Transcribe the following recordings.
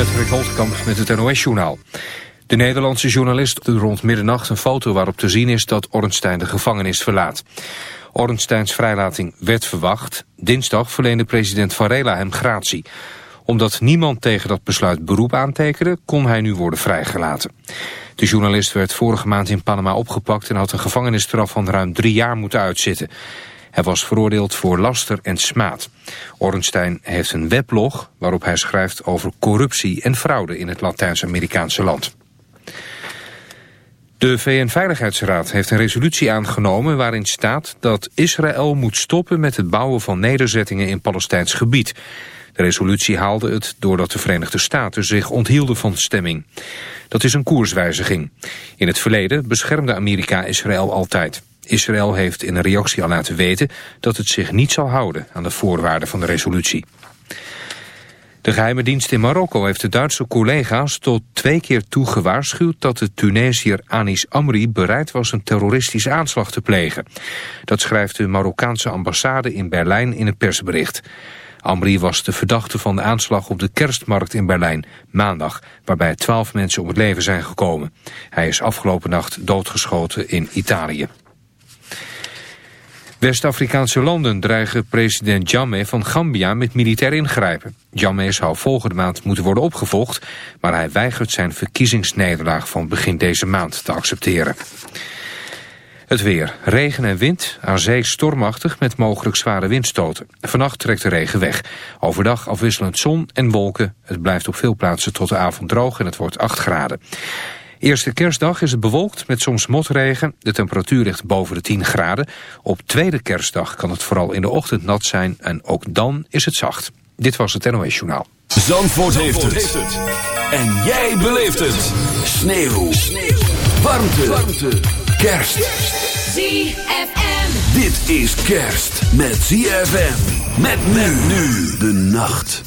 Patrick Holtkamp met het NOS-journaal. De Nederlandse journalist rond middernacht een foto waarop te zien is dat Ornstein de gevangenis verlaat. Ornsteins vrijlating werd verwacht. Dinsdag verleende president Varela hem gratie. Omdat niemand tegen dat besluit beroep aantekende, kon hij nu worden vrijgelaten. De journalist werd vorige maand in Panama opgepakt en had een gevangenisstraf van ruim drie jaar moeten uitzitten. Hij was veroordeeld voor laster en smaad. Ornstein heeft een weblog waarop hij schrijft over corruptie en fraude in het Latijns-Amerikaanse land. De VN-veiligheidsraad heeft een resolutie aangenomen waarin staat dat Israël moet stoppen met het bouwen van nederzettingen in Palestijns gebied. De resolutie haalde het doordat de Verenigde Staten zich onthielden van stemming. Dat is een koerswijziging. In het verleden beschermde Amerika Israël altijd. Israël heeft in een reactie al laten weten dat het zich niet zal houden aan de voorwaarden van de resolutie. De geheime dienst in Marokko heeft de Duitse collega's tot twee keer toe gewaarschuwd dat de Tunesiër Anis Amri bereid was een terroristische aanslag te plegen. Dat schrijft de Marokkaanse ambassade in Berlijn in een persbericht. Amri was de verdachte van de aanslag op de kerstmarkt in Berlijn, maandag, waarbij twaalf mensen om het leven zijn gekomen. Hij is afgelopen nacht doodgeschoten in Italië. West-Afrikaanse landen dreigen president Jammeh van Gambia met militair ingrijpen. Jammeh zou volgende maand moeten worden opgevolgd, maar hij weigert zijn verkiezingsnederlaag van begin deze maand te accepteren. Het weer. Regen en wind. Aan zee stormachtig met mogelijk zware windstoten. Vannacht trekt de regen weg. Overdag afwisselend zon en wolken. Het blijft op veel plaatsen tot de avond droog en het wordt 8 graden. Eerste kerstdag is het bewolkt met soms motregen. De temperatuur ligt boven de 10 graden. Op tweede kerstdag kan het vooral in de ochtend nat zijn en ook dan is het zacht. Dit was het NOS Journaal. Zandvoort, heeft, het. En jij beleeft het. Sneeuw. Sneeuw. Warmte. Warmte. Kerst. ZFM. Dit is kerst met ZFM. Met men nu de nacht.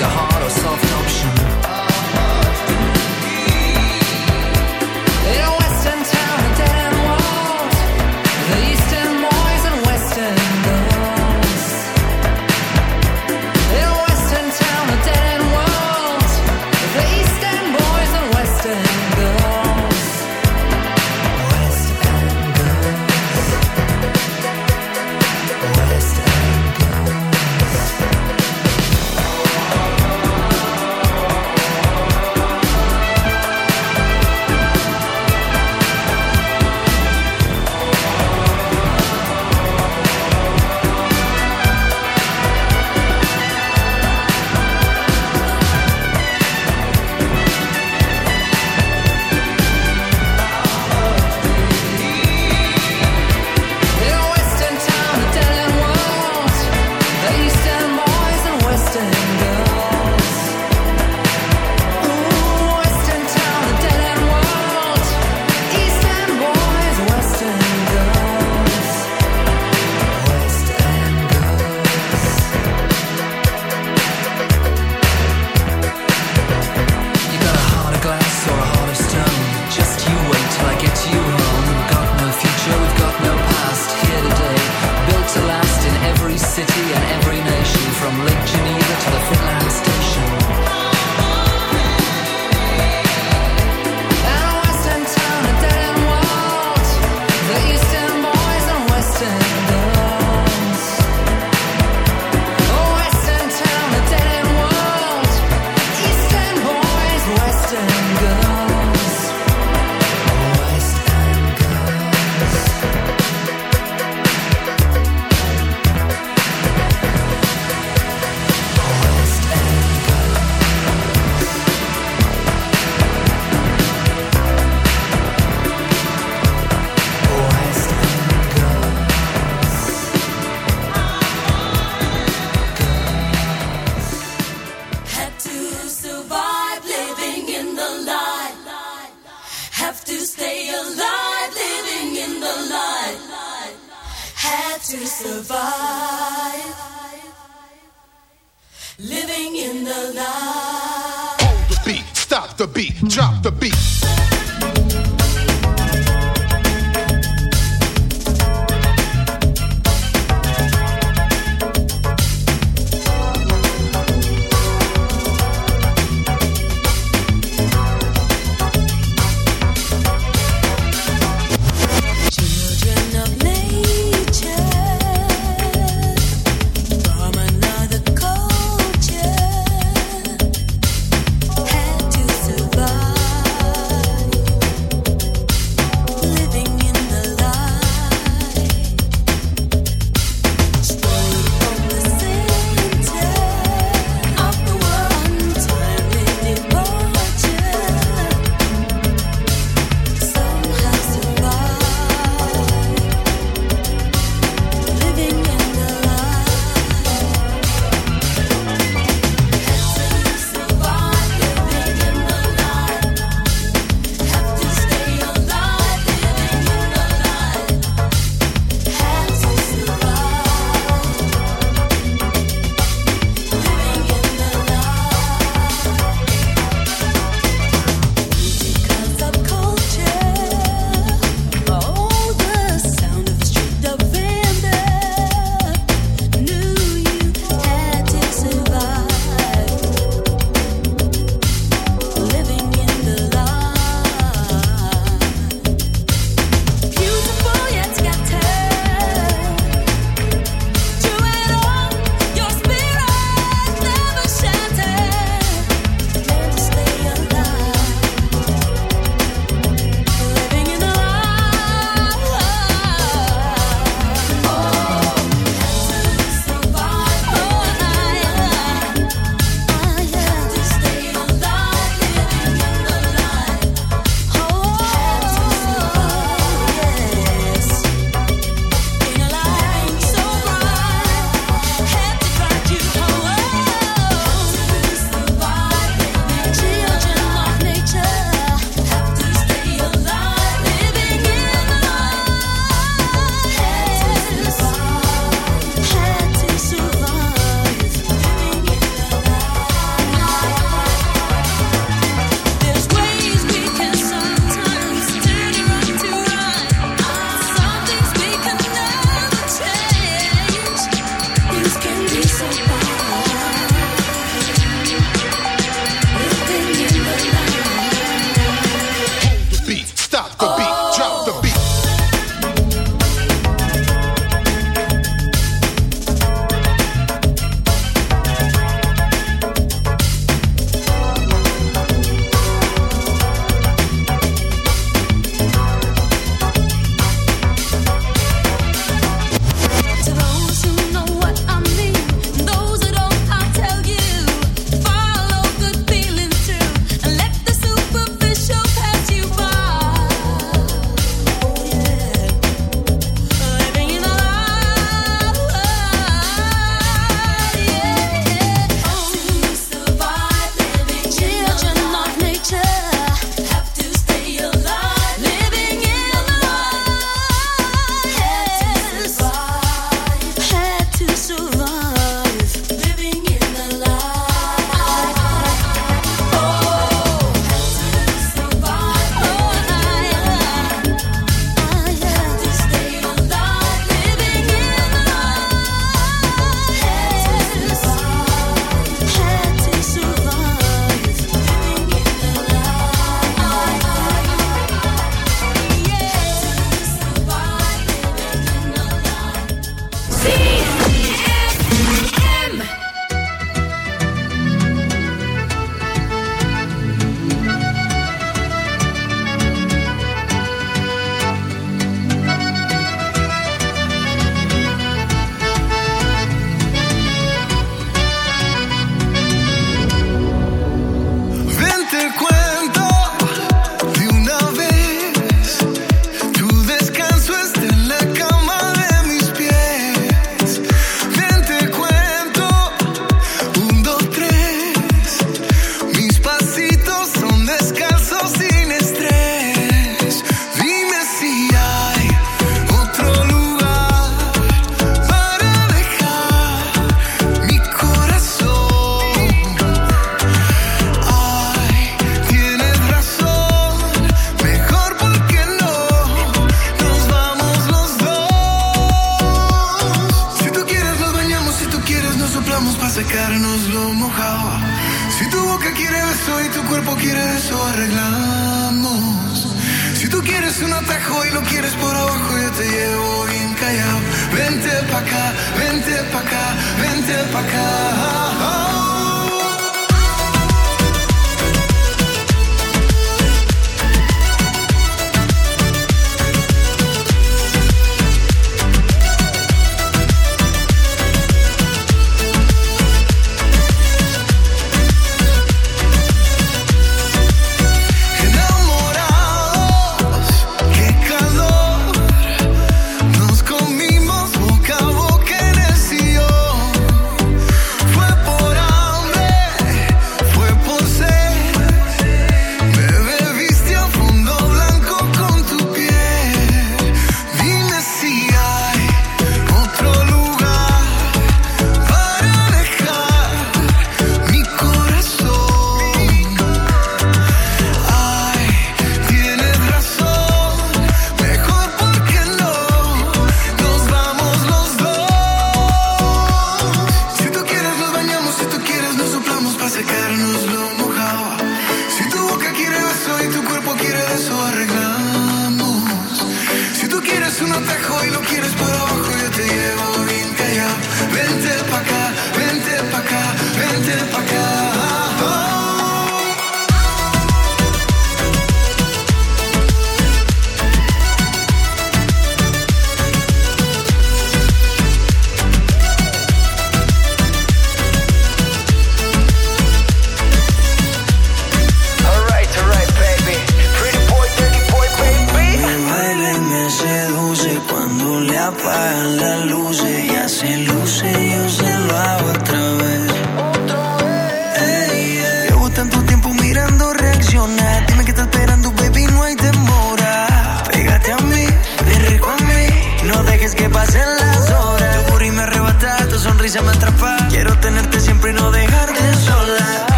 Do you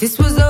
This was a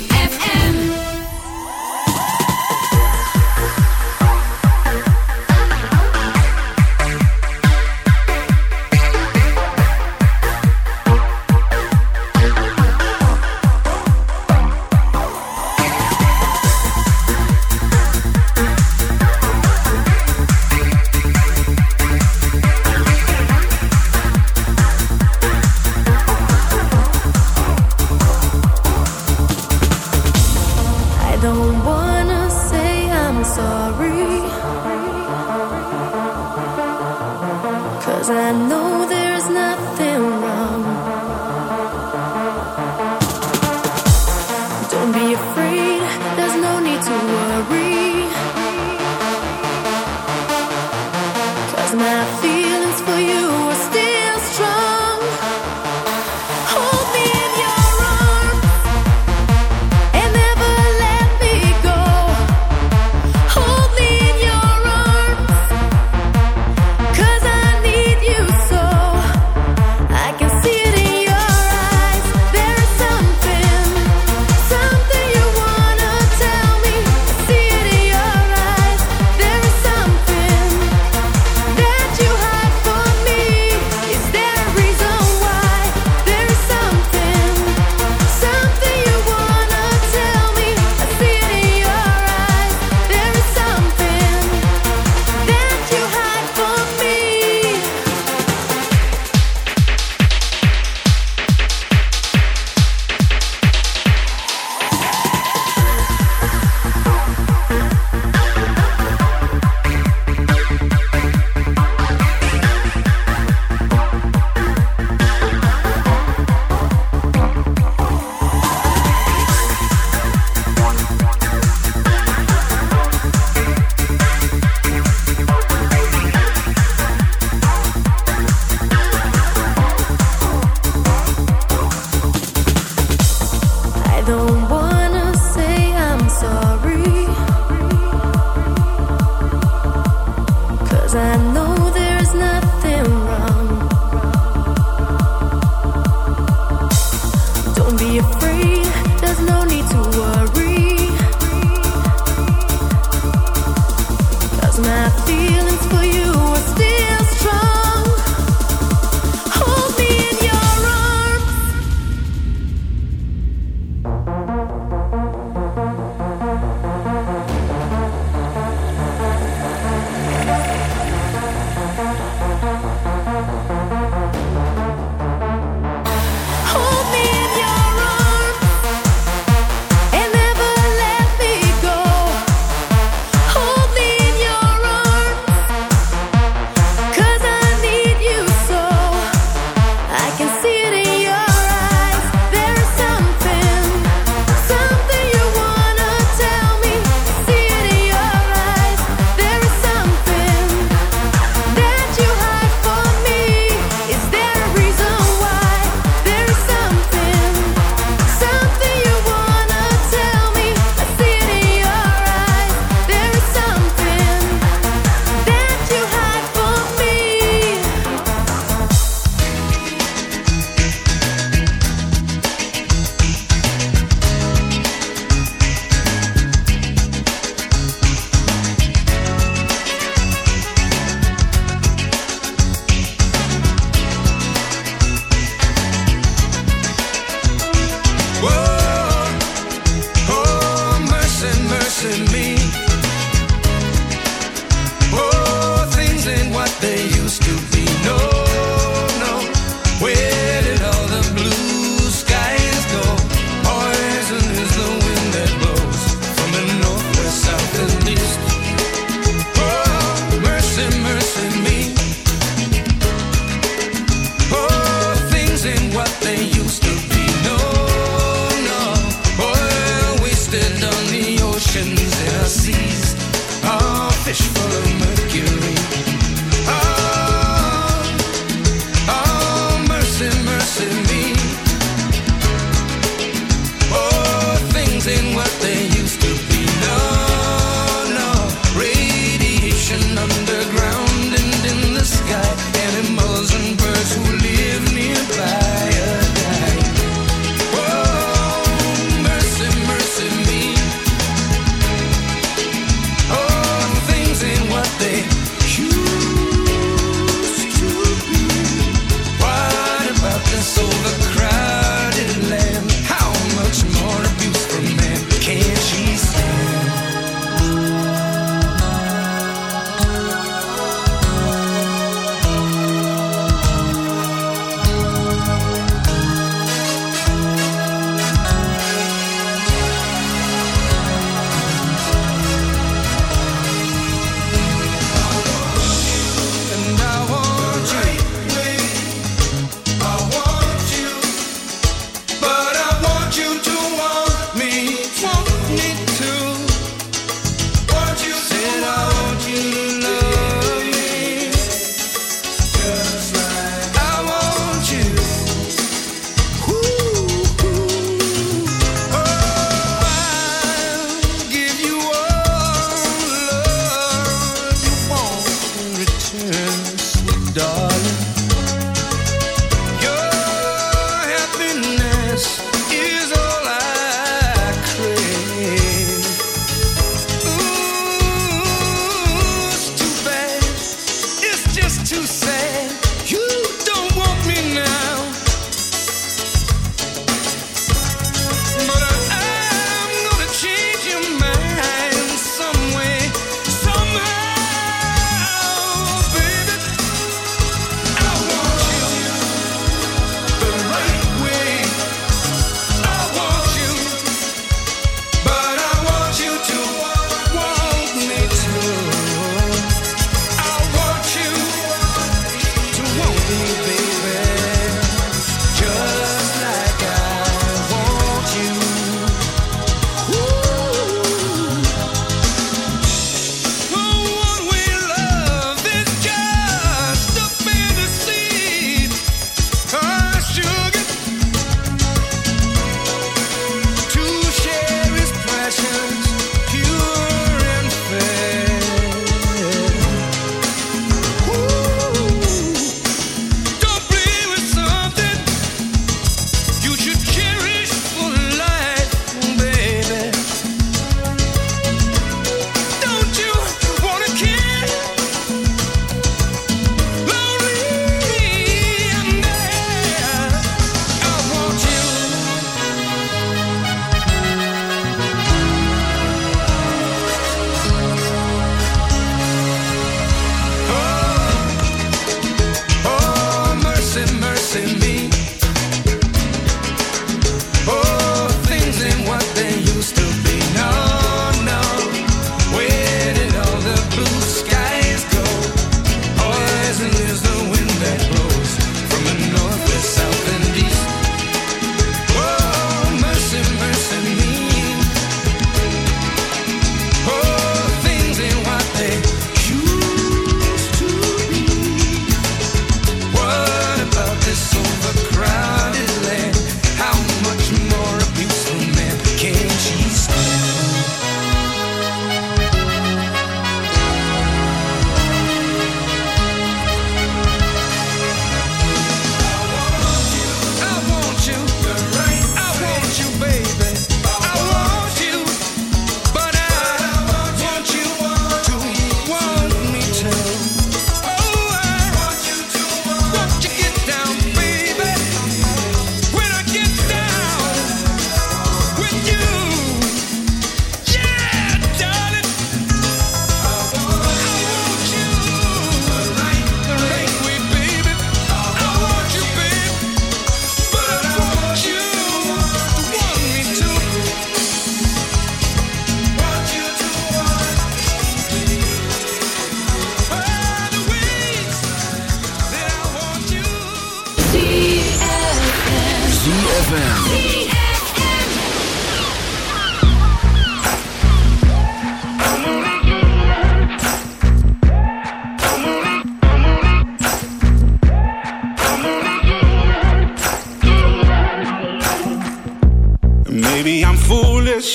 Can't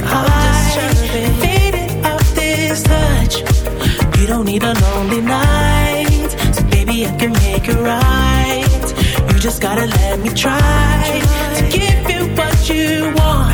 high, faded off this touch. You don't need a lonely night, so baby, I can make it right. You just gotta let me try to give you what you want.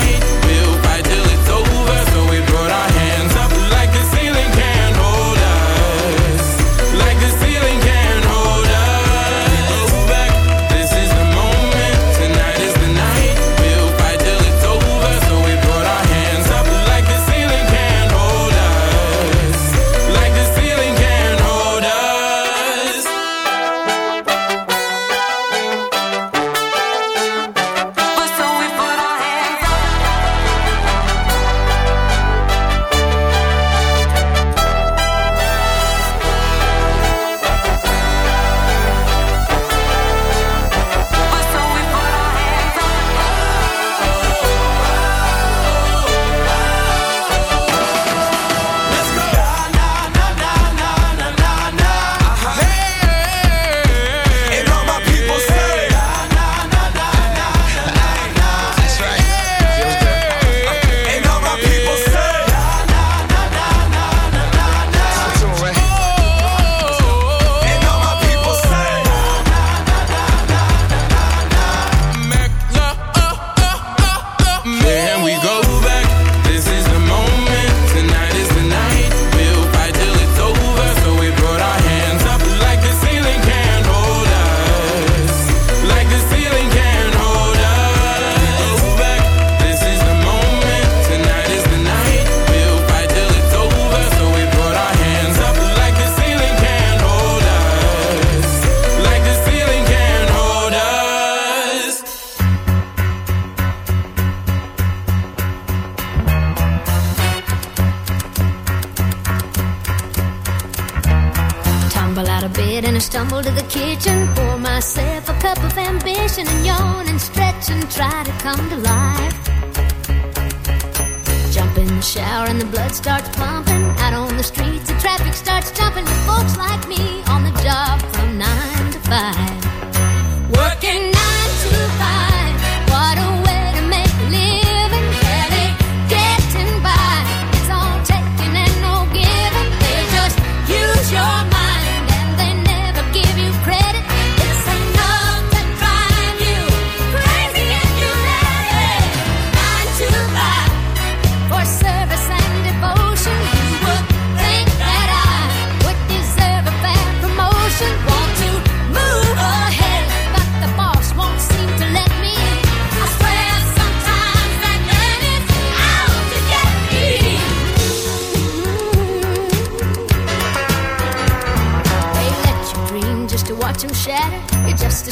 Shower and the blood starts pumping. Out on the streets, the traffic starts jumping. Folks like me on the job from nine to five.